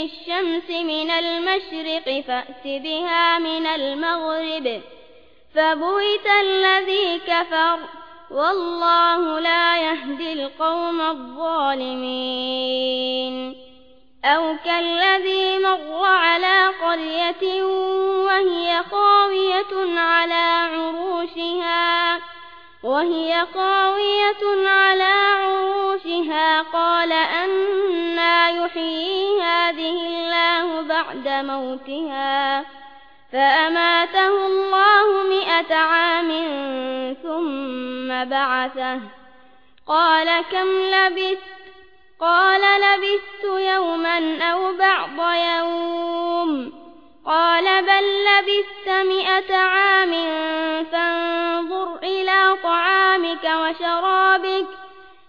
يأتي بالشمس من المشرق فأت بها من المغرب فبويت الذي كفر والله لا يهدي القوم الظالمين أو كالذي مر على قرية وهي خاوية على عروشها وهي خاوية على عروشها قال أنا يحيي هذه الله بعد موتها فأماته الله مئة عام ثم بعثه. قال كم لبثت؟ قال لبثت يوما أو بعض يوم. قال بل لبثت مئة عام فانظر إلى طعامك وشرابك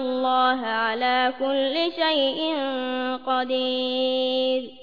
الله على كل شيء قدير.